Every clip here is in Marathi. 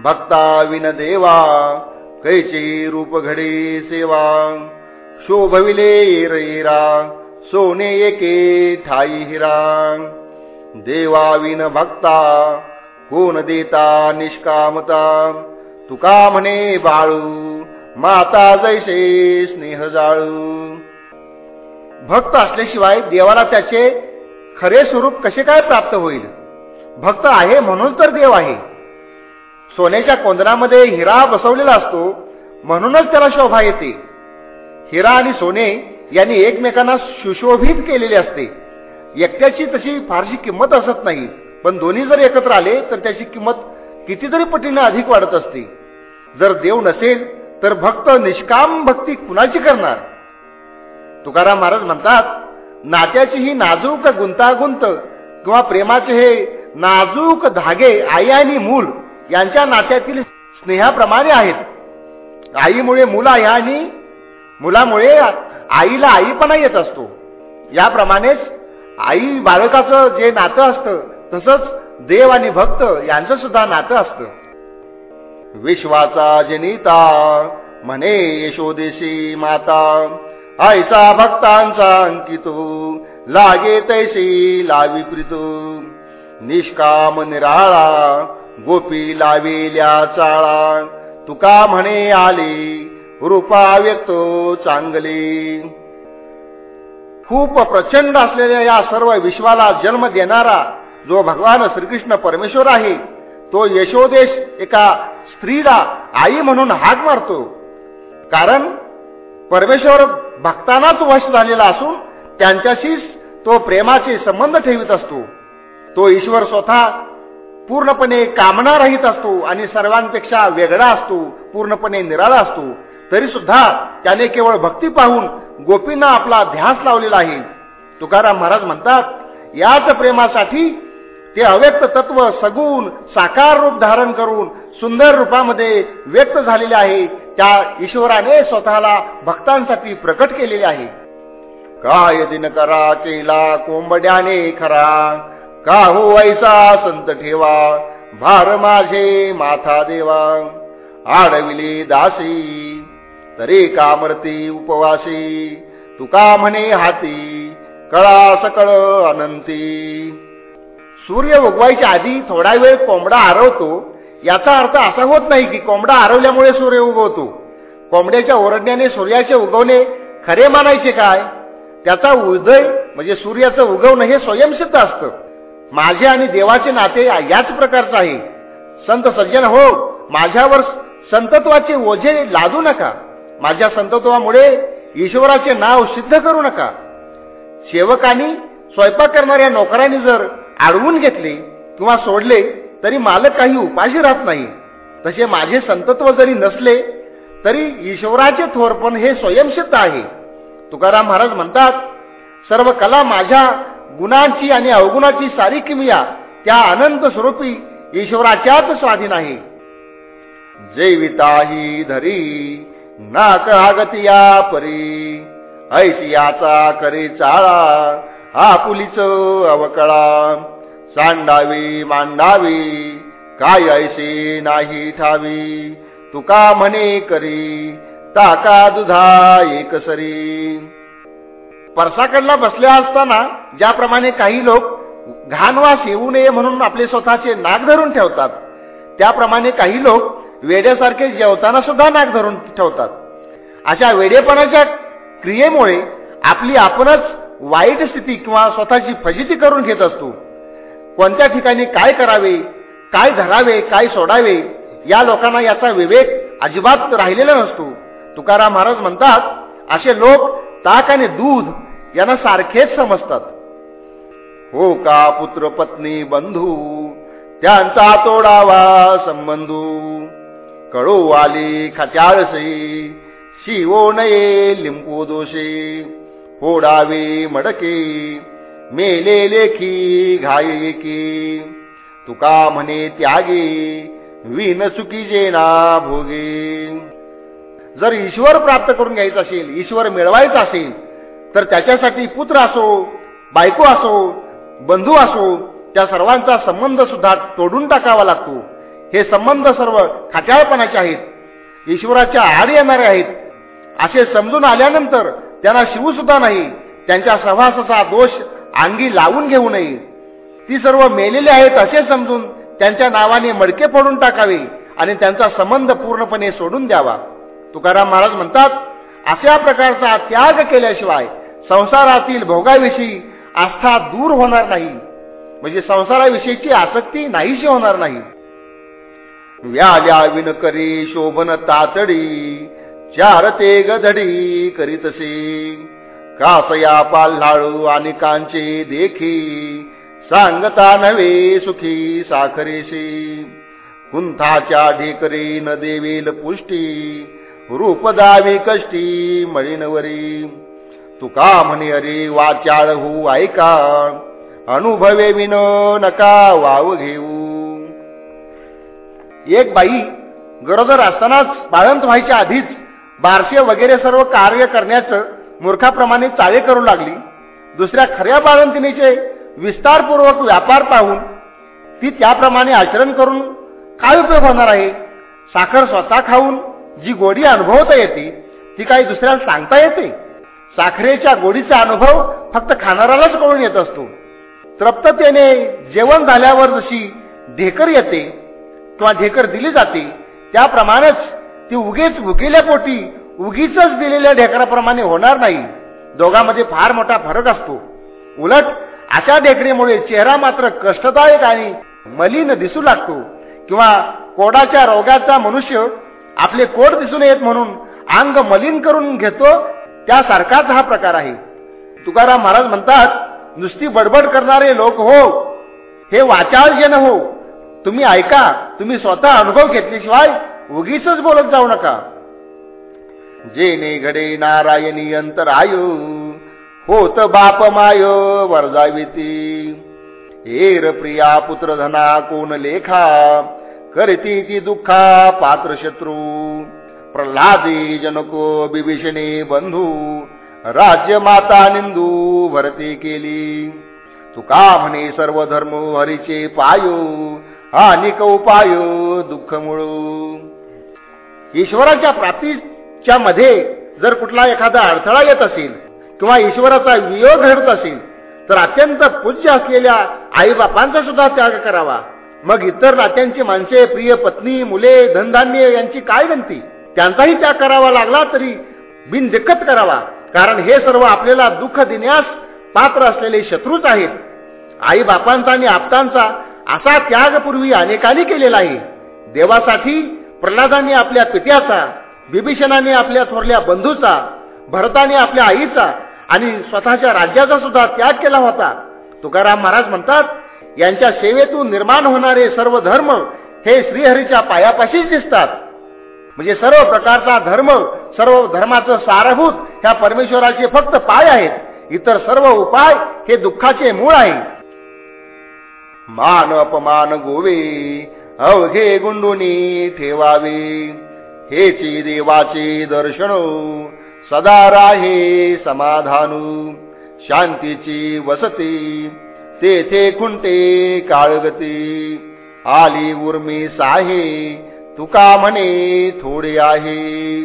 भक्ता विन देवा कैचे रूप घडे सेवा। शोभविले इरा सोने एके ठाई हिरा। देवा विन भक्ता कोण देता निष्कामता? तुका म्हणे बाळू माता जैसे स्नेह जाळू। भक्त असल्याशिवाय देवाला त्याचे खरे स्वरूप कसे काय प्राप्त होईल? भक्त आहे म्हणून तर देव आहे. सोन्याच्या कोंदरामध्ये हिरा बसवलेला असतो म्हणूनच त्याला शोभा येते. हिरा आणि सोने यांनी एकमेकांना सुशोभित केलेले असते. एकट्याची तशी फारशी किंमत असत नाही पण दोन्ही जर एकत्र आले तर त्याची किंमत कितीतरी पटीने अधिक वाढत असते. जर देव नसेल तर भक्त निष्काम भक्ती कुणाची करणार? तुकाराम महाराज म्हणतात नात्याची ही नाजूक गुंतागुंत किंवा प्रेमाचे हे नाजूक धागे आई आणि मूल यांच्या नात्यातील स्नेहाप्रमाणे आहेत. आईमुळे मुला या आणि मुलामुळे आईला आईपणा येत असतो. याप्रमाणेच आई बालकाचं जे नातं असतं तसंच देव आणि भक्त यांचं सुद्धा नातं असतं. विश्वाचा जनिता म्हणे यशोदेशी माता आईचा भक्तांचा अंकितो लागे तैसी लावी प्रीतो निष्काम निराळा गोपी लाविल्या चाळा. तुका म्हणे आली रूपा व्यक्त चांगली. खूप प्रचंड असलेल्या या सर्व विश्वाला जन्म देणारा जो भगवान श्रीकृष्ण परमेश्वर आहे तो यशोदेश एका स्त्रीला आई म्हणून हाक मारतो. कारण परमेश्वर भक्तांनाच वश झालेला असून त्यांच्याशीच तो प्रेमाचे संबंध ठेवित असतो. तो ईश्वर स्वतः पूर्णपणे कामना रहित असतो आणि सर्वांपेक्षा वेगळा असतो पूर्णपणे निराळा असतो तरी सुद्धा त्याने केवळ भक्ती पाहून गोपींना आपला ध्यास लावलेला आहे. तुकाराम महाराज म्हणतात याच प्रेमासाठी ते अव्यक्त तत्व सगुण साकार रूप धारण करून सुंदर रूपामध्ये व्यक्त झालेले आहे. त्या ईश्वराने स्वतःला भक्तांसाठी प्रकट केलेले आहे. काय दिन करा केला कोंबड्याने खरा का हो ऐसा संत ठेवा? भार माझे माथा देवा. आडविले दासी तरी कामरती उपवासी? तुका म्हणे हाती कळा सकळ अनंती. सूर्य उगवायच्या आधी थोडा वेळ कोंबडा आरवतो याचा अर्थ असा होत नाही की कोंबडा आरवल्यामुळे सूर्य उगवतो. कोंबड्याच्या ओरडण्याने सूर्याचे उगवणे खरे मानायचे काय? त्याचा उदय म्हणजे सूर्याचं उगवणं हे स्वयंसिद्ध असतं. माझे आणि देवाचे नाते याच प्रकारचं आहे. संत सज्जन हो माझ्यावर संतत्वाचे ओझे लादू नका. माझ्या संतत्वामुळे ईश्वराचे नाव सिद्ध करू नका. सेवकांनी स्वयंपाक करणाऱ्या नोकरांनी जर अडवून घेतले किंवा सोडले तरी मालक काही उपाशी राहत नाही. तसे माझे संतत्व जरी नसले तरी ईश्वराचे थोरपण हे स्वयंसिद्ध आहे. तुकाराम महाराज म्हणतात सर्व कला माझ्या गुणांची आणि अवगुणाची सारी किमिया त्या अनंत स्वरूपी ईश्वराच्याच स्वाधीन आहे. जैविताही धरी नाक आगतिया परी ऐशियाचा करे चाळा आपुलीच अवकळा. सांडावी मांडावी काय ऐसे नाही ठावी तुका म्हणे करी ताका दुधा एकसरी परसाकडला बसल्या असताना ज्याप्रमाणे काही लोक घाणवास येऊ नये म्हणून आपले स्वतःचे नाक धरून ठेवतात त्याप्रमाणे काही लोक वेड्यासारखे जेवताना सुद्धा नाक धरून ठेवतात. अशा वेडेपणाच्या क्रियेमुळे आपली आपणच वाईट स्थिती किंवा स्वतःची फजिती करून घेत असतो. कोणत्या ठिकाणी काय करावे काय धरावे काय सोडावे या लोकांना याचा विवेक अजिबात राहिलेला नसतो. तुकाराम महाराज म्हणतात असे लोक ताक आणि दूध यांना सारखेच समजतात. हो का पुत्र पत्नी बंधू? त्यांचा तोडावा संबंधू. कळू आली खत्याळसे शिवो नये लिंबू दोषे. फोडावे मडके मेले लेखी घाये की तुका म्हणे त्यागे विन चुकी जेना भोगे. जर ईश्वर प्राप्त करून घ्यायचं असेल ईश्वर मिळवायचा असेल तर त्याच्यासाठी पुत्र असो बायको असो बंधू असो त्या सर्वांचा संबंध सुद्धा तोडून टाकावा लागतो. हे संबंध सर्व खात्याळपणाचे आहेत. ईश्वराच्या आड येणारे आहेत. असे समजून आल्यानंतर त्यांना शिवू सुद्धा नाही. त्यांच्या सहवासाचा दोष अंगी लावून घेऊ नये. ती सर्व मेलेले आहेत असे समजून त्यांच्या नावाने मडके फोडून टाकावे आणि त्यांचा संबंध पूर्णपणे सोडून द्यावा. तुकाराम महाराज म्हणतात अशा प्रकारचा त्याग केल्याशिवाय संसारातील भोगाविषयी आस्था दूर होणार नाही. म्हणजे संसाराविषयीची आसक्ती नाहीशी होणार नाही. व्याल्या विन करी शोभन तातडी चार ते गधडी करीतसे कासया पाल्हाळू आणि कांचे देखी सांगता नव्हे सुखी साखरेशी कुंथाच्या ढेकरे न देवेल पुष्टी रूप दावी कष्टी मळीनवरी तुका म्हणे अरे वाचाळ हो ऐका. अनुभवे विन नका वाव घेऊ. एक बाई गरोदर असतानाच बाळंत व्हायच्या आधीच बारसे वगैरे सर्व कार्य करण्याचं मूर्खाप्रमाणे चाळे करू लागली. दुसऱ्या खऱ्या बाळंतिनीचे विस्तारपूर्वक व्यापार पाहून ती त्याप्रमाणे आचरण करून काय उपयोग होणार आहे? साखर स्वतः खाऊन जी गोडी अनुभवता येते ती काही दुसऱ्याला सांगता येते? साखरेच्या गोडीचा अनुभव फक्त खाणाऱ्यालाच कळून येत असतो. तृप्ततेने जेवण झाल्यावर जशी ढेकर येते किंवा ढेकर दिली जाते त्याप्रमाणेच ती उगीच भुकेल्या पोटी उगीच दिलेल्या ढेकराप्रमाणे होणार नाही. दोघांमध्ये फार मोठा फरक असतो. उलट अशा ढेकरीमुळे चेहरा मात्र कष्टदायक आणि मलिन दिसू लागतो किंवा कोडाच्या रोगाचा मनुष्य आपले कोड दिसून येत म्हणून अंग मलिन करून घेतो त्यासारखाच हा प्रकार आहे. तुकाराम महाराज म्हणतात नुसती बडबड करणारे लोक हो हे वाचाळ न हो. तुम्ही ऐका तुम्ही स्वतः अनुभव घेतल्याशिवाय उगीच बोलत जाऊ नका. जेने घडे नारायणी आयु होत बाप माय वरजाविती एर प्रिया पुत्र धना कोण लेखा करती ती दुःखा पात्र शत्रू. प्रल्हादे जनको बिभीषणे बंधू राज्य माता निंदू भरती केली तुका म्हणे सर्व धर्म हरीचे पायो अनिक उपायो दुःख मुळू ईश्वराच्या प्राप्तीच्या मध्ये जर कुठला एखादा अडथळा येत असेल किंवा ईश्वराचा वियोग घडत असेल तर अत्यंत पूज्य असलेल्या आईबापांचा सुद्धा त्याग करावा मग इतर नात्यांची माणसे प्रिय पत्नी मुले धनधान्य यांची काय गणती त्यांचाही त्याग करावा लागला तरी बिनदिक्कत करावा. कारण हे सर्व आपल्याला दुःख देण्यास पात्र असलेले शत्रूच आहेत. आई बापांचा आणि आपतांचा असा त्याग पूर्वी अनेकांनी केलेला आहे. देवासाठी प्रल्हादाने आपल्या पित्याचा बिभीषणाने आपल्या थोरल्या बंधूचा भरताने आपल्या आईचा आणि स्वतःच्या राज्याचा सुद्धा त्याग केला होता. तुकाराम महाराज म्हणतात यांच्या सेवेतून निर्माण होणारे सर्व धर्म हे श्रीहरीच्या पायापाशीच दिसतात. म्हणजे सर्व प्रकारचा धर्म सर्व धर्माचं सारभूत ह्या परमेश्वराचे फक्त पाय आहेत. इतर सर्व उपाय हे दुःखाचे मूळ आहे. मान अपमान गोवे अवघे गुंडुनी ठेवावे. हेची देवाचे दर्शन सदा राहे समाधानू. शांतीची वसती तेथे खुंटे काळगती. आली उर्मी साहे तुका म्हणे थोडे आहे.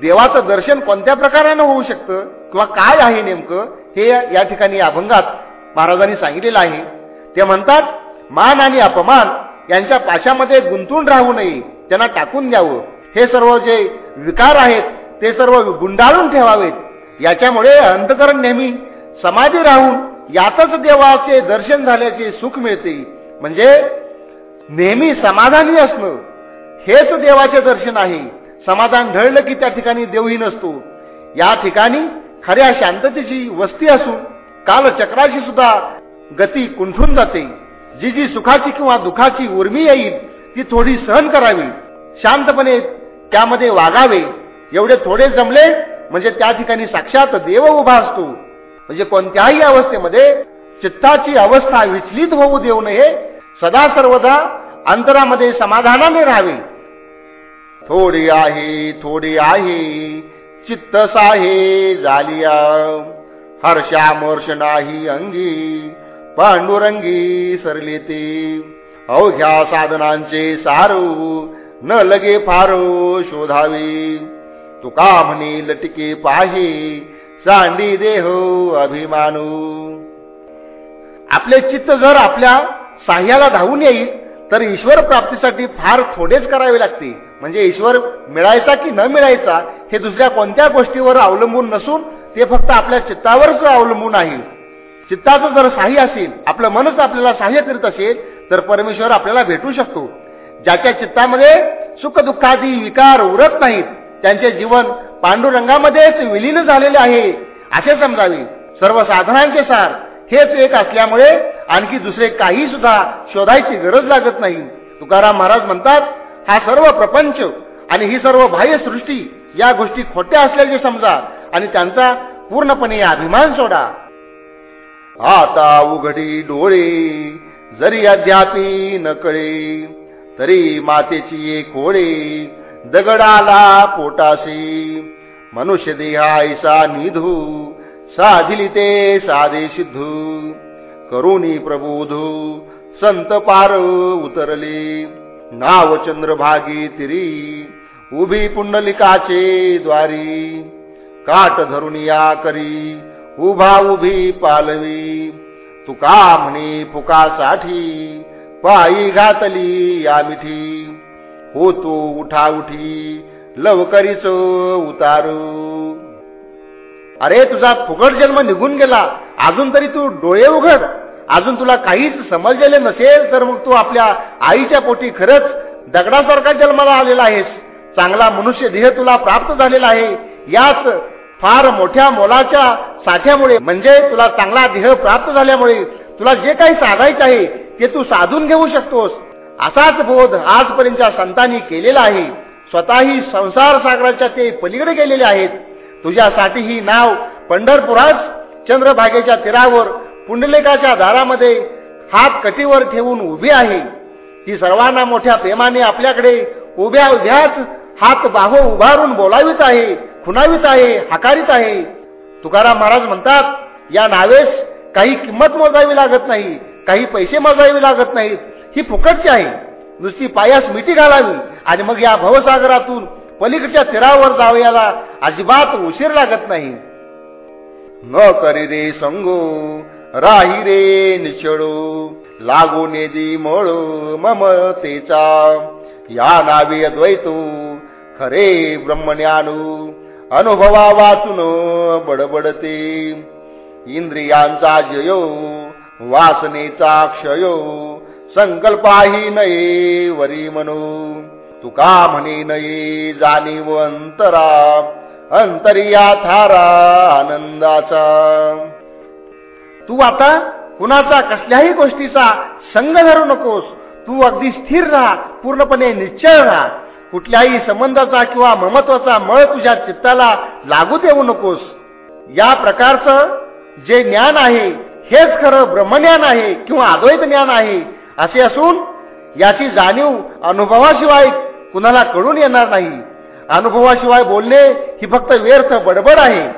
देवाचं दर्शन कोणत्या प्रकारानं होऊ शकतं? किंवा काय आहे नेमकं? हे या ठिकाणी अभंगात महाराजांनी सांगितलेलं आहे. ते म्हणतात मान आणि अपमान यांच्या पाशामध्ये गुंतून राहू नये. त्यांना टाकून द्यावं. हे सर्व जे विकार आहेत ते सर्व गुंडाळून ठेवावेत. याच्यामुळे अंतकरण नेहमी समाधी राहून यातच देवाचे दर्शन झाल्याचे सुख मिळते. म्हणजे नेहमी समाधानी असणं. हेच देवाचे दर्शन आहे. समाधान ढळलं की त्या ठिकाणी देवही नसतो. या ठिकाणी खऱ्या शांततेची वस्ती असून कालचक्राची सुद्धा गती कुंठून जाते. जी जी सुखाची किंवा दुखाची उर्मी येईल ती थोडी सहन करावी. शांतपणे त्यामध्ये वागावे. एवढे थोडे जमले म्हणजे त्या ठिकाणी साक्षात देव उभा असतो. म्हणजे कोणत्याही अवस्थेमध्ये चित्ताची अवस्था विचलित होऊ देऊ नये. सदा सर्वदा अंतरामध्ये समाधानाने राहावे. थोडी आहे थोडी आहे. चित्त साहे झालिया. हर्षामर्ष नाही अंगी. पांडुरंगी सरले ते. अवघ्या साधनांचे सारू. न लगे फारो शोधावे. तुका म्हणे लटके पाहे. सांडी देह अभिमानू. आपले चित्त जर आपल्या साह्याला धावून येईल तर ईश्वर प्राप्तीसाठी फार थोडेच करावे लागते. म्हणजे ईश्वर मिळायचा की न मिळायचा हे दुसऱ्या कोणत्या गोष्टीवर अवलंबून नसून ते फक्त आपल्या चित्तावरच अवलंबून आहे. चित्ताचं जर साह्य असेल आपलं मनच आपल्याला साह्य करीत असेल तर परमेश्वर आपल्याला भेटू शकतो. ज्याच्या चित्तामध्ये सुख दुःखादी विकार उरत नाहीत त्यांचे जीवन पांडुरंगामध्येच विलीन झालेले आहे असे समजावे. सर्व साधनांचे सार हेच एक असल्यामुळे आणखी दुसरे काही सुद्धा शोधायची गरज लागत नाही. तुकाराम महाराज म्हणतात हा सर्व प्रपंच आणि ही सर्व बाह्य सृष्टी या गोष्टी खोट्या असल्याचे समजा आणि त्यांचा पूर्णपणे अभिमान सोडा. आता उघडी डोळे जरी अद्यापी न कळे तरी मातेची एक होळे दगडाला पोटाशी. मनुष्य देहायसा निधू साधिली ते साधे सिद्धू. करुणी प्रबोधू. संत पार उतरली. नाव चंद्रभागी तिरी. उभी पुंडलिकाचे द्वारी. काट धरून या करी उभा उभी पालवी. तुका म्हणे फुकासाठी. पायी घातली या मिठी. होतो उठा उठी. लवकरीच उतारू. अरे तुझा फुकट जन्म निघून गेला. अजून तरी तू डोळे उघड. अजून तुला काहीच समजलेले नसेल तर मग तू आपल्या आईच्या पोटी खरंच दगडासारखा जन्माला आलेला आहेस. चांगला मनुष्य देह तुला प्राप्त झालेला आहे. याच फार मोठ्या मोलाच्या साठ्यामुळे म्हणजे तुला चांगला देह प्राप्त झाल्यामुळे तुला जे काही साधायचं आहे ते तू साधून घेऊ शकतोस. असाच बोध आजपर्यंतच्या संतांनी केलेला आहे. स्वतःही संसार सागराच्या ते पलीकडे गेलेले आहेत. तुझ्यासाठी ही नाव पंढरपुरात चंद्रभागेच्या तीरावर पुंडलेकाच्या दारामध्ये हात कटीवर ठेवून उभी आहे. ही सर्वांना मोठ्या प्रेमाने आपल्याकडे उभ्या उभ्याच हात बाहो उभारून बोलावीत आहे खुणावीत आहे हकारीत आहे. तुकाराम महाराज म्हणतात या नावेस काही किंमत मोजावी लागत नाही काही पैसे मोजावे लागत नाहीत. ही फुकटची आहे. नुसती पायास मिठी घालावी आणि मग या भवसागरातून पलीकडच्या तीरावर जावयाला अजिबात उशीर लागत नाही. न करी रे संगो राही रे निचळो लागो नेदी मळो ममतेचा या नावी अद्वैतो खरे ब्रह्मज्ञानू अनुभवा वाचून बडबडते. इंद्रियांचा जयो वासनेचा क्षयो संकल्पाही नये वरी म्हणू तुका म्हणे नये जाणीव अंतरा. अंतरिया थारा आनंदाचा. तू आता कुणाचा कसल्याही गोष्टीचा संग धरू नकोस. तू अगदी स्थिर राहा पूर्णपणे निश्चय राहा. कुठल्याही संबंधाचा किंवा ममत्वाचा मळ तुझ्या चित्ताला लागू देऊ नकोस. या प्रकारचं जे ज्ञान आहे हेच खरं ब्रह्मज्ञान आहे किंवा अद्वैत ज्ञान आहे असे असून याची जाणीव अनुभवाशिवाय कुणाला कळून येणार नाही. अनुभवाशिवाय बोलणे ही फक्त व्यर्थ बडबड आहे.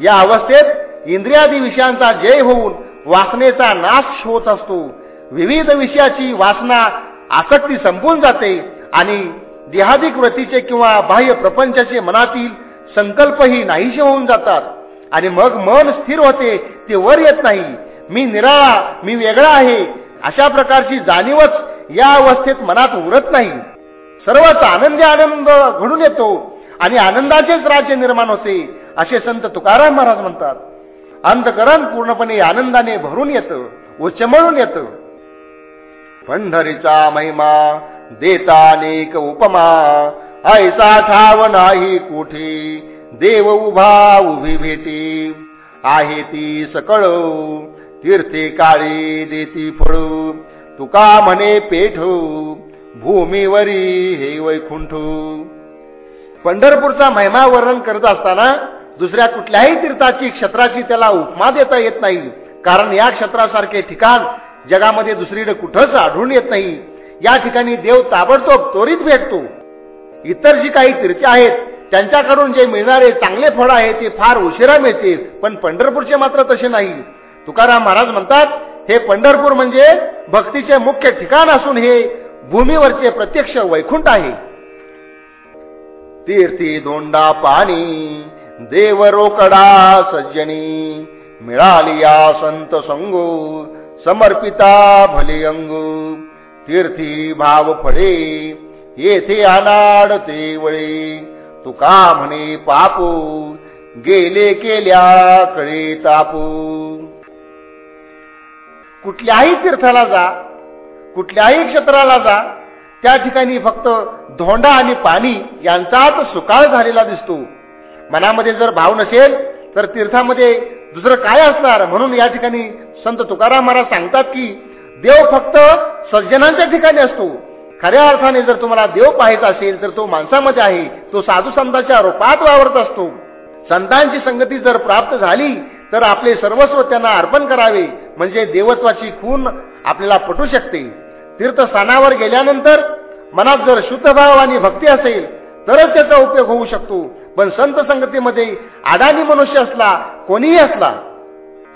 या अवस्थेत इंद्रियादी विषयांचा जय होऊन वासनेचा नाश होत असतो. विविध विषयाची वासना आसक्ती संपून जाते आणि देहादिक व्रतीचे किंवा बाह्य प्रपंचाचे मनातील संकल्पही नाहीसे होऊन जातात. आणि मग मन स्थिर होते ते वर येत नाही. मी निराळा मी वेगळा आहे. अशा प्रकारची जाणीवच या अवस्थेत मनात उरत नाही. सर्वच आनंदी आनंद घडून येतो आणि आनंदाचेच राज्य निर्माण होते असे संत तुकाराम महाराज म्हणतात. अंतकरण पूर्णपणे आनंदाने भरून येतं चमळून येतं. पंढरीचा महिमा देता अनेक उपमा ऐसा ठाव नाही कुठे देव उभा उभी भेटी. आहे ती सकळ तीर्थे काळी देती फळू तुका म्हणे पेठ भूमीवरी हे वैकुंठ. पंढरपूरचा महिमा वर्णन करत असताना दुसऱ्या कुठल्याही तीर्थाची क्षेत्राची त्याला उपमा देता येत नाही. कारण या क्षेत्रासारखे ठिकाण जगामध्ये दुसरीकडे कुठंच आढळून येत नाही. या ठिकाणी देव ताबडतोब त्वरित भेटतो. इतर जी काही तीर्थे आहेत त्यांच्याकडून जे मिळणारे चांगले फळ आहे ते फार उशिरा मिळते पण पंढरपूरचे मात्र तसे नाही. तुकाराम महाराज म्हणतात हे पंढरपूर म्हणजे भक्तीचे मुख्य ठिकाण असून हे भूमीवरचे प्रत्यक्ष वैकुंठ आहे. तीर्थी दोंडा पाणी देव रोकडा सज्जनी मिळाली या संत संगो समर्पिता भले अंगू. तीर्थी भाव फळे येथे अनाड ते वळे तुका म्हणे पापू गेले केल्या कळे तापू. कुठल्याही तीर्थाला जा कुठल्याही क्षेत्राला जा त्या ठिकाणी फक्त धोंडा आणि पाणी यांचाच सुकाळ झालेला दिसतो. मनामध्ये जर भाव नसेल तर तीर्थामध्ये दुसरं काय असणार? म्हणून या ठिकाणी संत तुकाराम महाराज सांगतात की देव फक्त सज्जनांच्या ठिकाणी असतो. खऱ्या अर्थाने जर तुम्हाला देव पाहायचा असेल तर तो माणसामध्ये आहे. तो साधू संतांच्या रूपात वावरत असतो. संतांची संगती जर प्राप्त झाली तर आपले सर्वस्व त्यांना अर्पण करावे. म्हणजे देवत्वाची खून आपल्याला पटू शकते. तीर्थस्थानावर गेल्यानंतर मनात जर शुद्धभाव आणि भक्ती असेल तरच त्याचा उपयोग होऊ शकतो. पण संत संगतीमध्ये अडाणी मनुष्य असला कोणीही असला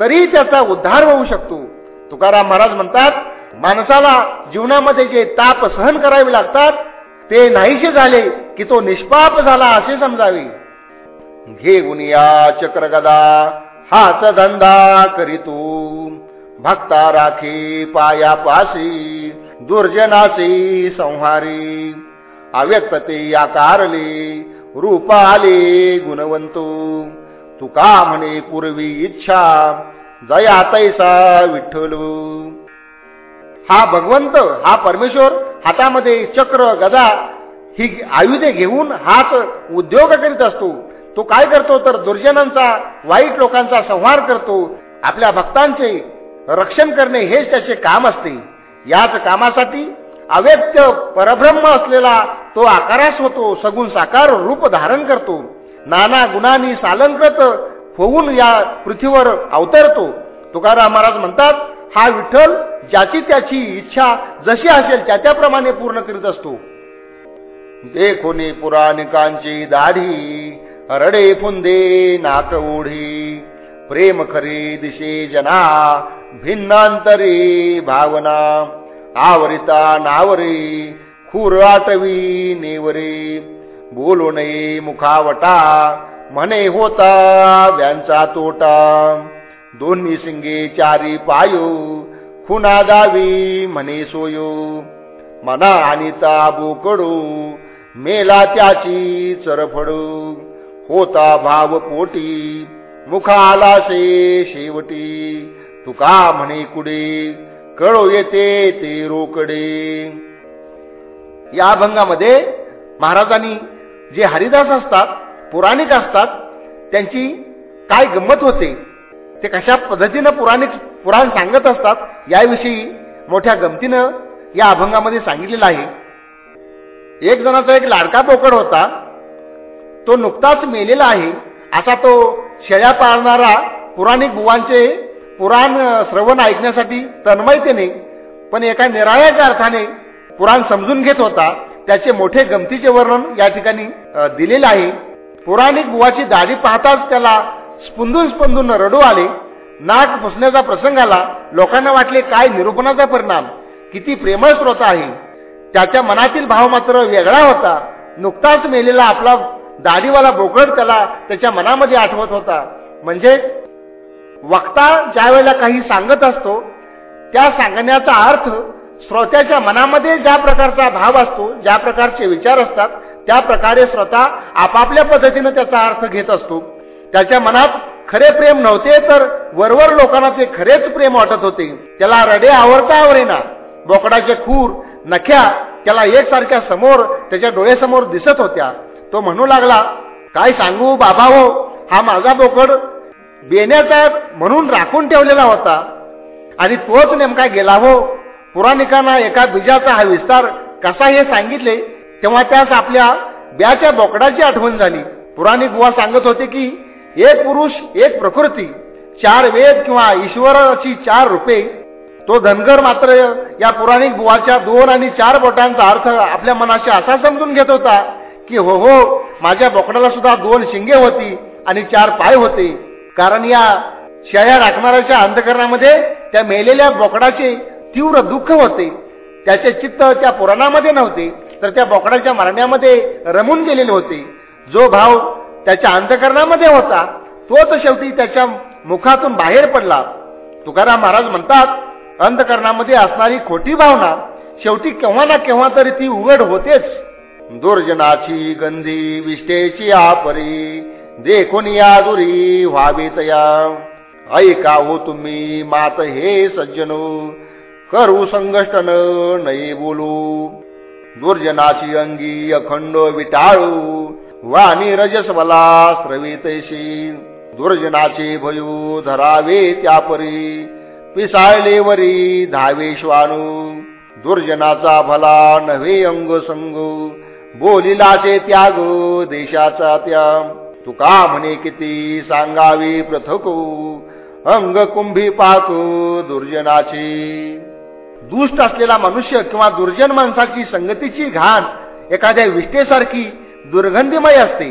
तरी त्याचा उद्धार होऊ शकतो. तुकाराम महाराज म्हणतात माणसाला जीवनामध्ये जे ताप सहन करावे लागतात ते नाहीसे झाले की तो निष्पाप झाला असे समजावे. घेऊन या चक्रगदा. हाच धंदा करीतो. भक्ता राखी पाया पासी संहारी. अव्यक्तते आकारले रूप आले गुणवंतो. तुका म्हणे पूर्वी इच्छा जया तैसा विठ्ठलू. हा भगवंत हा परमेश्वर हातामध्ये चक्र गदा ही आयुधे घेऊन हाच उद्योग करीत असतो. तो काय करतो तर दुर्जनांचा वाईट लोकांचा संहार करतो. आपल्या भक्तांचे रक्षण करणे हेच त्याचे काम असते. याच कामासाठी अव्यक्त परब्रह्म असलेला तो आकारास होतो सगुण साकार रूप धारण करतो. नाना गुणांनी सालंकृत होऊन या पृथ्वीवर अवतरतो. तुकाराम महाराज म्हणतात हा विठ्ठल ज्याची त्याची इच्छा जशी असेल त्या त्याप्रमाणे पूर्ण करीत असतो. देखोनी पुराणिकांची दाढी. रडे फुंदे नाक ओढी. प्रेम खरी दिशे जना भिन्नांतरी भावना. आवरिता नावरे खूर आटवी नेवरे. बोलो नये मुखावटा म्हणे होता व्यांचा तोटा. दोन्ही सिंगे चारी पायो खुना दावी म्हणे सोयो. मना आणि ताबू कडू मेला त्याची चरफडू. होता भाव पोटी मुखाला से शेवटी. तुका म्हणे कुडे? कळो येते ते रोकडे. या अभंगामध्ये महाराजांनी जे हरिदास असतात पुराणिक असतात त्यांची काय गंमत होते ते कशा पद्धतीनं पुराणिक पुराण सांगत असतात याविषयी मोठ्या गमतीनं या अभंगामध्ये सांगितलेलं आहे. एक जणाचा एक लाडका पोकड होता तो नुकताच मेलेला आहे. असा तो शेळ्या पाळणारा पुराणिक बुवांचे पुराण श्रवण ऐकण्यासाठी तन्मयतेने पण एका निराळ्याच्या अर्थाने पुराण समजून घेत होता. त्याचे मोठे गमतीचे वर्णन या ठिकाणी दिलेले आहे. पुराणिक बुवाची दाढी पाहताच त्याला स्पंदून स्पंदून रडू आले. नाक पुसण्याचा प्रसंग आला. लोकांना वाटले काय निरूपणाचा परिणाम? किती प्रेमळ स्रोत आहे. त्याच्या मनातील भाव मात्र वेगळा होता. नुकताच मेलेला आपला दाढीवाला बोकड त्याला त्याच्या मनामध्ये आठवत होता. म्हणजे वक्ता ज्या वेळेला काही सांगत असतो त्या सांगण्याचा अर्थ श्रोत्याच्या मनामध्ये ज्या प्रकारचा भाव असतो ज्या प्रकारचे विचार असतात त्या प्रकारे श्रोता आपापल्या पद्धतीनं त्याचा अर्थ घेत असतो. त्याच्या मनात खरे प्रेम नव्हते तर वरवर लोकांना ते खरेच प्रेम वाटत होते. त्याला रडे आवडता आवडेना. बोकडाचे खूर नख्या त्याला एकसारख्या समोर त्याच्या डोळ्यासमोर दिसत होत्या. तो म्हणू लागला काय सांगू बाबा हो हा माझा बोकड बेण्याचा म्हणून राखून ठेवलेला होता. आणि तोच नेमका गेला हो. पुराणिकांना एका बीजाचा हा विस्तार कसा हे सांगितले तेव्हा त्यास आपल्या ब्याच्या बोकडाची आठवण झाली. पुराणिक बुवा सांगत होते की एक पुरुष एक प्रकृती चार वेद किंवा ईश्वराची चार रूपे. तो धनगर मात्र या पुराणिक बुवाच्या दोन आणि चार बोटांचा अर्थ आपल्या मनाशी असा समजून घेत होता की हो हो माझ्या बोकडाला सुद्धा दोन शिंगे होती आणि चार पाय होते. कारण या शेळ्या राखणाऱ्याच्या अंधकरणामध्ये त्या मेलेल्या बोकडाचे तीव्र दुःख होते. त्याचे चित्त त्या पुराणामध्ये नव्हते तर त्या बोकडाच्या मारण्यामध्ये रमून गेलेले होते. जो भाव त्याच्या अंधकरणामध्ये होता तोच शेवटी त्याच्या मुखातून बाहेर पडला. तुकाराम महाराज म्हणतात अंतकरणामध्ये असणारी खोटी भावना शेवटी केव्हा ना केव्हा तरी ती उघड होतेच. दुर्जनाची गंधी विष्टेची आपरी देखून या दुरी व्हावी तया ऐका हो तुम्ही मात हे सज्जनो करू संघटन नाही बोलू. दुर्जनाची अंगी अखंड विटाळू वाणी रजस्वला स्रवितैशी. दुर्जनाचे भयू धरावे त्यापरी पिसाळले वरी धावे श्वानू दुर्जनाचा भला नव्हे अंग संग बोलिलाचे त्याग देशाचा त्या. तुका म्हणे किती सांगावी प्रथको? अंग कुंभी पाक दुर्जनाची. दुष्ट असलेला मनुष्य किंवा दुर्जन माणसाची संगतीची घाण एखाद्या विष्ठेसारखी दुर्गंधीमय असते.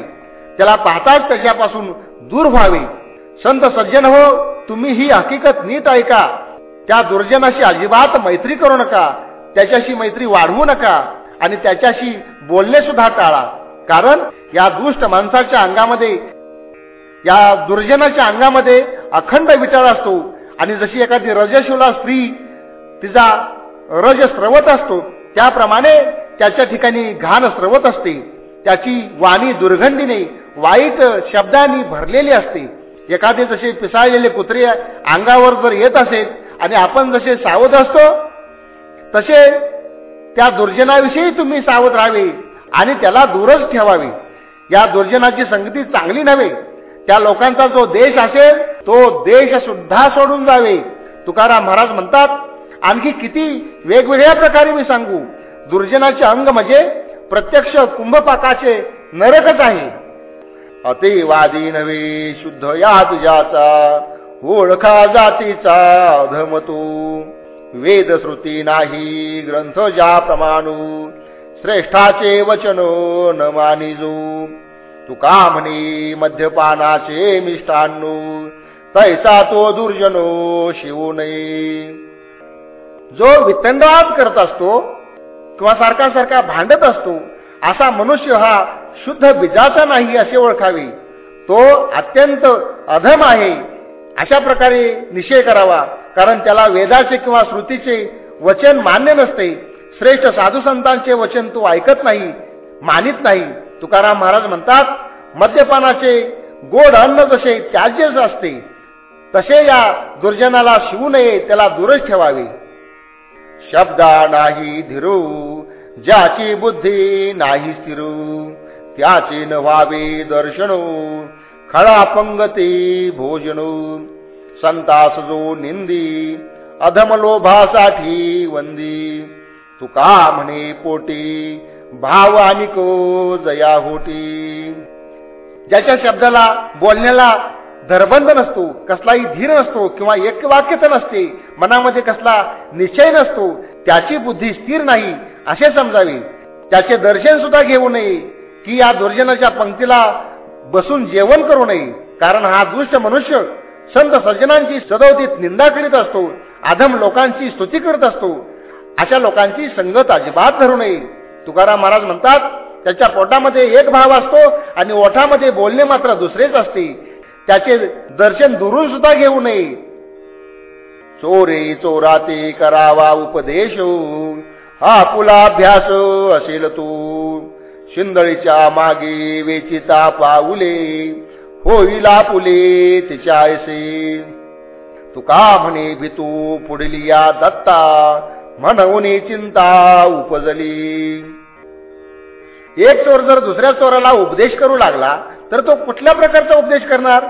त्याला पाहताच त्याच्यापासून दूर व्हावे. संत सज्जन हो तुम्ही ही हकीकत नीट ऐका. त्या दुर्जनाशी अजिबात मैत्री करू नका. त्याच्याशी मैत्री वाढवू नका. आणि त्याच्याशी बोलणे सुद्धा टाळा. कारण या दुष्ट माणसाच्या अंगामध्ये या दुर्जनाच्या अंगामध्ये अखंड विचार असतो. आणि जशी एखादी रजशुला स्त्री तिचा रज स्रवत असतो त्याप्रमाणे त्याच्या ठिकाणी घाण स्रवत असते. त्याची वाणी दुर्गंधीने वाईट शब्दांनी भरलेली असते. एखादे जसे पिसाळलेले कुत्रे अंगावर जर येत असेल आणि आपण जसे सावध असतो तसे त्या दुर्जनाविषयी तुम्ही सावध राहावे आणि त्याला दूरच ठेवावे. या दुर्जनाची संगती चांगली नव्हे. त्या लोकांचा जो देश असेल तो देश सुद्धा सोडून जावे. तुकाराम महाराज म्हणतात आणखी किती वेगवेगळ्या प्रकारे मी सांगू. दुर्जनाचे अंग म्हणजे प्रत्यक्ष कुंभपाकाचे नरकच आहे. अतिवादी नव्हे शुद्ध या तुझ्याचा. ओळखा जातीचा धमतो वेद श्रुती नाही ग्रंथ ज्या प्रमाणू श्रेष्ठाचे वचनो न मानिजो. तुका म्हणे मद्यपानाचे मिष्टान्नू तैसा तो दुर्जनो शिवू नये. जो वितंडवाद करत असतो किंवा सारखा सारखा भांडत असतो असा मनुष्य हा शुद्ध बीजाचा नाही असे ओळखावे. तो अत्यंत अधम आहे. अशा प्रकारे निश्चय करावा. कारण त्याला वेदाचे किंवा श्रुतीचे वचन मान्य नसते. श्रेष्ठ साधू संतांचे वचन तू ऐकत नाही मानित नाही. तुकाराम महाराज म्हणतात मद्यपानाचे गोड अन्न जसे त्याज्यच असते तसे या दुर्जनाला शिवू नये त्याला दूरच ठेवावे. शब्दा नाही धिरू ज्याची बुद्धी नाही स्थिरू त्याचे न व्हावे दर्शनो. खळा ते भोजनो संतास जो निंदी अधमलोभासाठी वंदी. तुका म्हणे पोटी भाव आणि को जया होटी. ज्याच्या शब्दाला बोलण्याला धरबंध नसतो कसलाही धीर नसतो किंवा एक वाक्यता नसते मनामध्ये कसला निश्चय नसतो त्याची बुद्धी स्थिर नाही असे समजावे. त्याचे दर्शन सुद्धा घेऊ नये की या दुर्जनाच्या पंक्तीला बसून जेवण करू नये. कारण हा दुष्ट मनुष्य संत सज्जनांची सदवतीत निंदा करीत असतो. आधम लोकांची स्तुती करत असतो. अशा लोकांची संगत अजिबात धरू नये. तुकाराम महाराज म्हणतात त्याच्या पोटामध्ये एक भाव असतो आणि ओठामध्ये बोलणे मात्र दुसरेच असते. त्याचे दर्शन दुरून सुद्धा घेऊ नये. चोरे चोराते करावा उपदेश. हा पुला अभ्यास असेल तू. शिंदळीच्या मागे वेचिता पाऊले होईला पुले तिच्या ऐसे. तुका म्हणे भितू पुढली या दत्ता म्हणून चिंता उपजली. एक चोर जर दुसऱ्या चोराला उपदेश करू लागला तर तो कुठल्या प्रकारचा उपदेश करणार?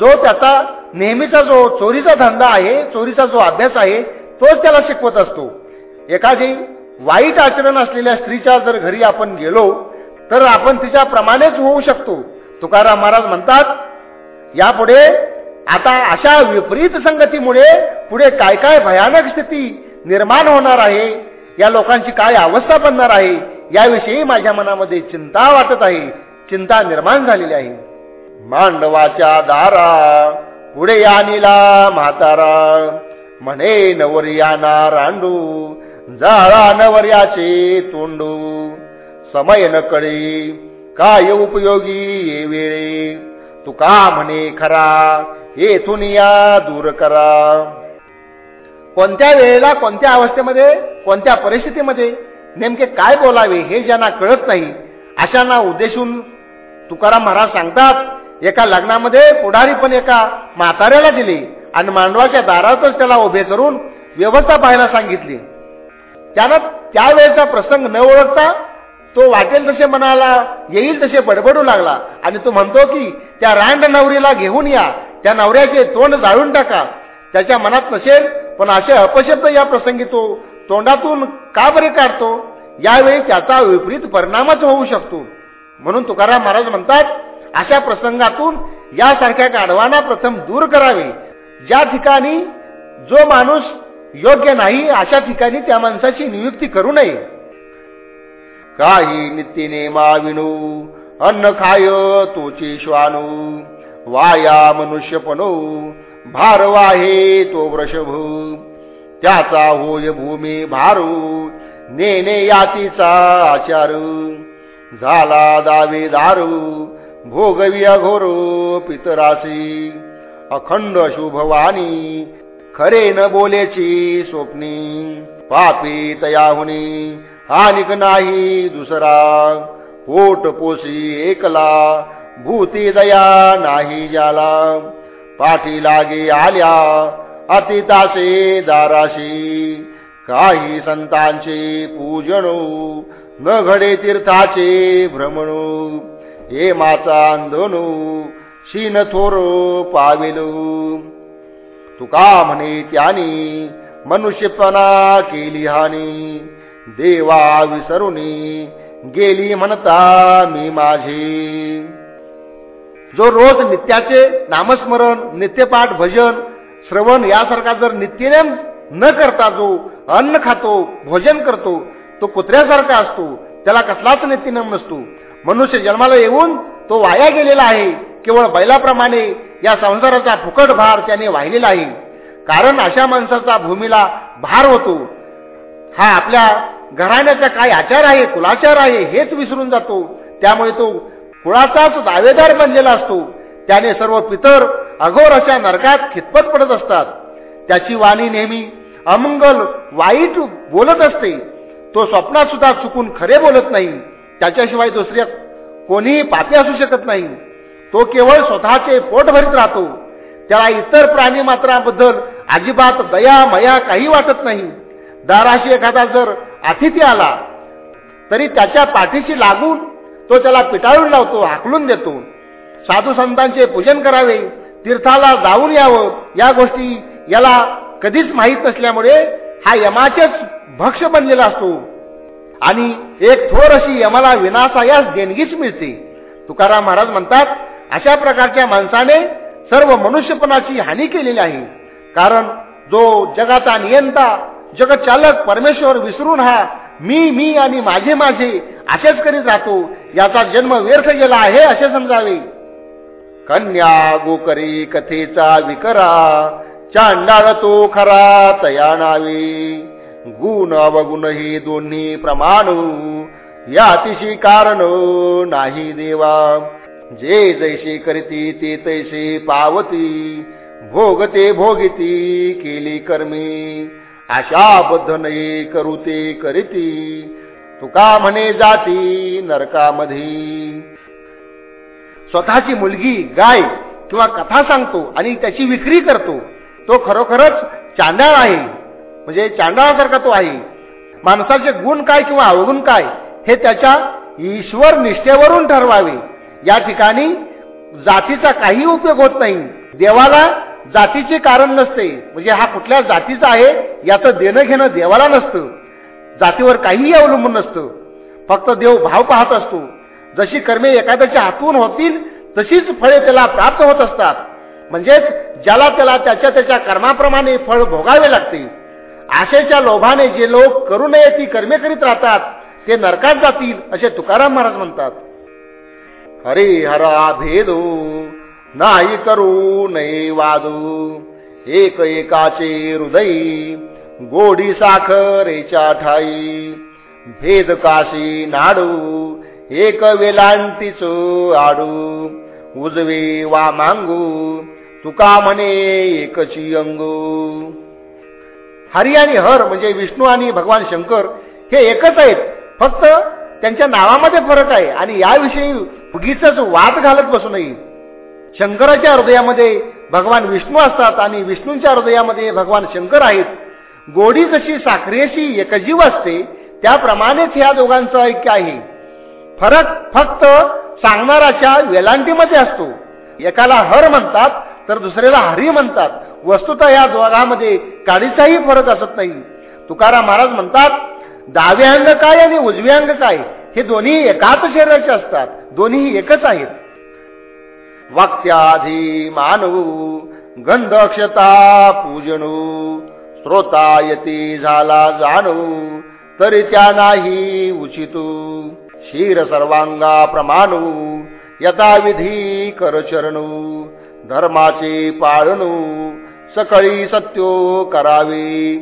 जो त्याचा नेहमीचा जो चोरीचा धंदा आहे चोरीचा जो अभ्यास आहे तोच त्याला शिकवत असतो. एखादी वाईट आचरण असलेल्या स्त्रीच्या जर घरी आपण गेलो तर आपण तिच्याप्रमाणेच होऊ शकतो. तुकाराम महाराज म्हणतात यापुढे आता अशा विपरीत संगतीमुळे पुढे काय काय भयानक स्थिती निर्माण होणार आहे या लोकांची काय अवस्था बनणार आहे याविषयी माझ्या मनामध्ये चिंता वाटत आहे. चिंता निर्माण झालेली आहे. मांडवाच्या दारा पुढे आणला म्हातारा. म्हणे नवरियाना रांडू जाळा नवर्याचे तोंडू. समय न कळे काय उपयोगी ये वेळे तुका म्हणे खरा येथून या दूर करा कोणत्या वेळेला कोणत्या अवस्थेमध्ये कोणत्या परिस्थितीमध्ये नेमके काय बोलावे हे ज्यांना कळत नाही अशांना उद्देशून तुकाराम महाराज सांगतात एका लग्नामध्ये पुढारी पण एका म्हाताऱ्याला दिले आणि मांडवाच्या दारातच त्याला उभे करून व्यवस्था पाहायला सांगितली त्यानं त्यावेळेचा प्रसंग न ओळखता तो वाटेल तसे मनाला येईल तसे बडबडू लागला. आणि तो म्हणतो की त्या रांड नवरीला घेऊन या. त्या नवऱ्याचे तोंड जाळून टाका. त्याच्या मनात नसेल पण असे अपशब्द या प्रसंगी तो तोंडातून का बरे काढतो? यावेळी त्याचा विपरीत परिणामच होऊ शकतो. म्हणून तुकाराम महाराज म्हणतात अशा प्रसंगातून यासारख्या गाढवांना प्रथम दूर करावे. ज्या ठिकाणी जो माणूस योग्य नाही अशा ठिकाणी त्या माणसाची नियुक्ती करू नये. काही नित्यने माविनू अन्न खाय तोची श्वानू. वाया मनुष्यपणो भार वाहे तो वृषभ. त्याचा होय भूमी भारू नेने यातीचा आचार. झाला दावे दारू भोगवी अघोरो पितरासी. अखंड शुभवानी खरे न बोलेची स्वप्नी. पापी तयाहुनी हानिक नाही दुसरा. पोट पोसी एकला भूती दया नाही ज्याला. पाठी लागे आल्या अतितासे दाराशी. काही संतांचे पूजणू हो, न घडे तीर्थाचे भ्रमणू हो. हे. माचा अंधनू हो, शीन थोरो पावेलू तुका म्हणे त्यानी मनुष्यपणा केली हानी. देवा विसरुनी गेली म्हणता मी माझी. जो रोज नित्याचे नामस्मरण नित्यपाठ भजन श्रवण यासारखा जर नित्यनेम न करता जो अन्न खातो भोजन करतो तो कुत्र्यासारखा असतो त्याला कसलाच नित्यनेम नसतो. मनुष्य जन्माला येऊन तो वाया गेलेला आहे केवळ बैलाप्रमाणे या संसाराचा फुकट भार त्याने वाहिलेला आहे. कारण अशा माणसाचा भूमीला भार होतो. हा आपल्या घराण्याचा काय आचार आहे कुलाचार आहे हेच विसरून जातो. त्यामुळे तो कुळाचाच दावेदार बनलेला असतो. त्याने सर्व पितर अघोर अशा नरकात खितपत पडत असतात. त्याची वाणी नेहमी अमंगल वाईट बोलत असते. तो स्वप्नात सुद्धा चुकून खरे बोलत नाही. त्याच्याशिवाय दुसऱ्या कोणीही पापी असू शकत नाही. तो केवळ स्वतःचे पोट भरीत राहतो. त्याला इतर प्राणी मात्राबद्दल अजिबात दया मया काही वाटत नाही. दाराशी एखादा जर अतिथी आला तरी त्याच्या पाठीशी लागून तो त्याला पिटाळून लावतो हाकलून देतो. साधू संतांचे पूजन करावे तीर्थाला जाऊन यावं या गोष्टी याला कधीच माहीत नसल्यामुळे हा यमाचेच भक्ष बनलेला असतो. आणि एक थोर अशी यमाला विनाशायास देणगीच मिळते. तुकाराम महाराज म्हणतात अशा प्रकारच्या माणसाने सर्व मनुष्यपणाची हानी केलेली आहे. कारण जो जगाचा नियंता जगचालक परमेश्वर विसरून हा मी मी आणि माझे माझे असेच करीत राहतो. याचा जन्म व्यर्थ गेला आहे असे समजावे. कन्या गोकरी कथेचा विकरा चांडाळ तो खरा तया नावे. गुण अवगुण हे दोन्ही प्रमाण या अतिशी कारण नाही देवा. जे जैसे करती ते तैसे पावती भोगते भोगिती केली कर्मी. आशाबद्ध नाही करू ते करीती. तुका म्हणे जाती नरकामध्ये स्वतःची मुलगी गाय किंवा कथा सांगतो आणि त्याची विक्री करतो तो खरोखरच चांडाळ आहे. म्हणजे चांडाळासारखा तो आहे. माणसाचे गुण काय किंवा अवगुण काय हे त्याच्या ईश्वर निष्ठेवरून ठरवावे. या ठिकाणी जातीचा काही उपयोग होत नाही. देवाला जातीचे कारण नसते. म्हणजे हा कुठल्या जातीचा आहे याचं देणं घेणं देवाला नसतं. जातीवर काहीही अवलंबून नसतं. फक्त देव भाव पाहत असतो. जशी कर्मे एखाद्याच्या हातून होतील तशीच फळे त्याला प्राप्त होत असतात. म्हणजेच ज्याला त्याला त्याच्या त्याच्या कर्माप्रमाणे फळ भोगावे लागते. आशेच्या लोभाने जे लोक करू नये ती कर्मे करीत राहतात. ते नरकात जातील असे तुकाराम महाराज म्हणतात. हरे हरा भेदो. नाही करू नये वादू एक एकाचे हृदय गोडी साखरेच्या ठाई. भेद काशी नाडू एक वेलांतीच आडू. उजवे वा मांगू तुका म्हणे एकची अंगू. हरी आणि हर म्हणजे विष्णू आणि भगवान शंकर हे एकच आहेत. फक्त त्यांच्या नावामध्ये फरक आहे आणि याविषयी उगीच वाद घालत बसू नये शंकराच्या हृदयामध्ये भगवान विष्णू असतात आणि विष्णूंच्या हृदयामध्ये भगवान शंकर आहेत. गोडी जशी साखरेशी एकजीव असते त्याप्रमाणेच ह्या दोघांचं ऐक्य आहे. फरक फक्त सांगणाराच्या वेलांटीमध्ये असतो. एकाला हर म्हणतात तर दुसऱ्याला हरी म्हणतात. वस्तुतः या दोघांमध्ये काडीचाही फरक असत नाही. तुकाराम महाराज म्हणतात डावे अंग काय आणि उजवे अंग काय? हे दोन्ही एकाच शरीराचे असतात. दोन्ही एकच आहेत. वाक्याधी मानवू गंध अक्षता पूजनू श्रोता यती झाला जाणू तरी त्या नाही उचितू। शिर सर्वांगा प्रमाणू यथाविधी करचरणू धर्माचे पाळणू सकळी सत्यो करावे।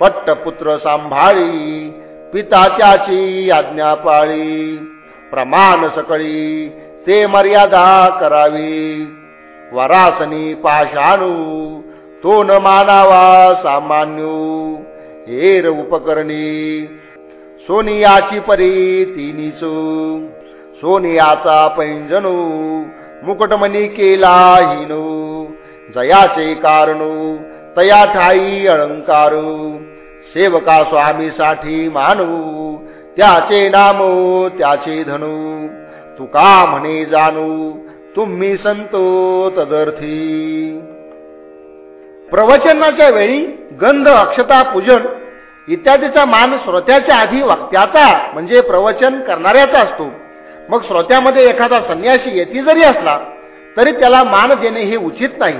पट्टपुत्र सांभाळी पिता त्याची आज्ञा पाळी प्रमाण सकळी ते मर्यादा करावी. वरासनी पाषाणू तो न मानावा सामान्य. हेर उपकरणी सोनियाची परी तिनीच. सोनियाचा पैंजनू मुकुटमणी केला हिनू. जयाचे कारणू तया ठाई अलंकारू. सेवका स्वामीसाठी मानू त्याचे नामो त्याचे धनू. तुका म्हणे जाणू तुम्ही संतो तदर्थी. प्रवचनाच्या वेळी गंध अक्षता पूजन इत्यादीचा मान श्रोत्याच्या आधी वक्त्याचा म्हणजे प्रवचन करणाऱ्याचा असतो. मग श्रोत्यामध्ये एखादा संन्यासी येती जरी असला तरी त्याला मान देणे हे उचित नाही.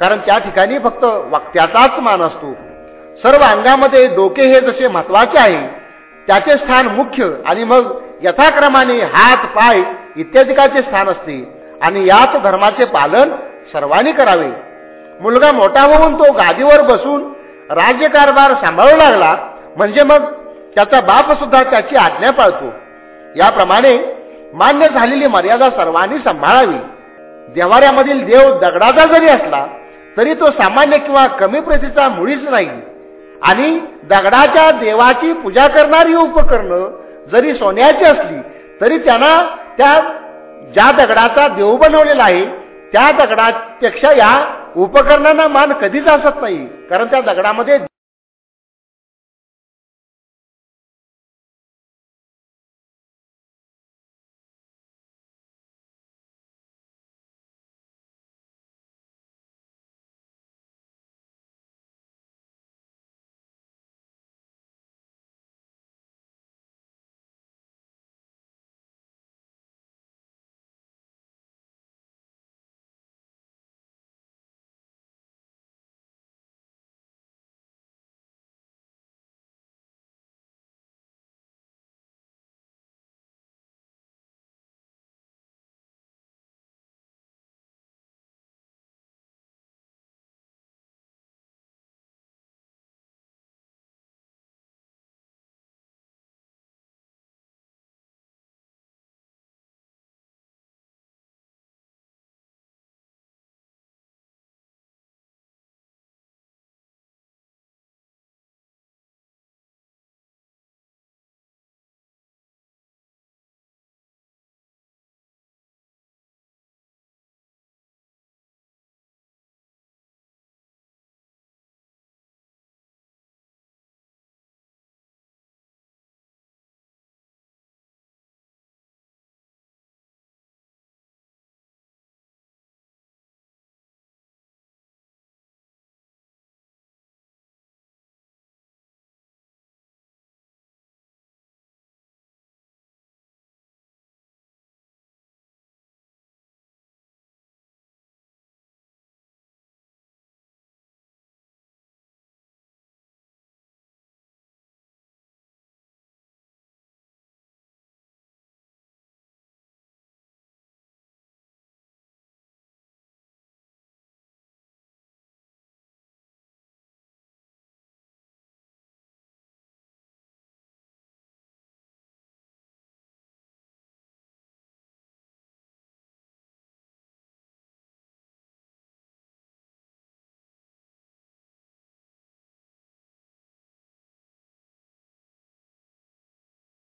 कारण त्या ठिकाणी फक्त वक्त्याचाच मान असतो. सर्व अंगामध्ये डोके हे जसे महत्त्वाचे आहे त्याचे स्थान मुख्य आणि मग यथाक्रमाने हात पाय इत्यादिकाचे स्थान असते. आणि याच धर्माचे पालन सर्वांनी करावे. मुलगा मोठा होऊन तो गादीवर बसून राज्यकारभार सांभाळू लागला म्हणजे मग त्याचा बाप सुद्धा त्याची आज्ञा पाळतो. याप्रमाणे मान्य झालेली मर्यादा सर्वांनी सांभाळावी. देवाऱ्यामधील देव दगडाचा जरी असला तरी तो सामान्य किंवा कमी प्रतीचा मुळीच नाही. आणि दगडाच्या देवाची पूजा करणारी उपकरणं जरी सोन्याची असली तरी त्यांना त्या ज्या दगडाचा देव बनवलेला आहे त्या दगडापेक्षा या उपकरणांना मान कधीच असत नाही. कारण त्या दगडामध्ये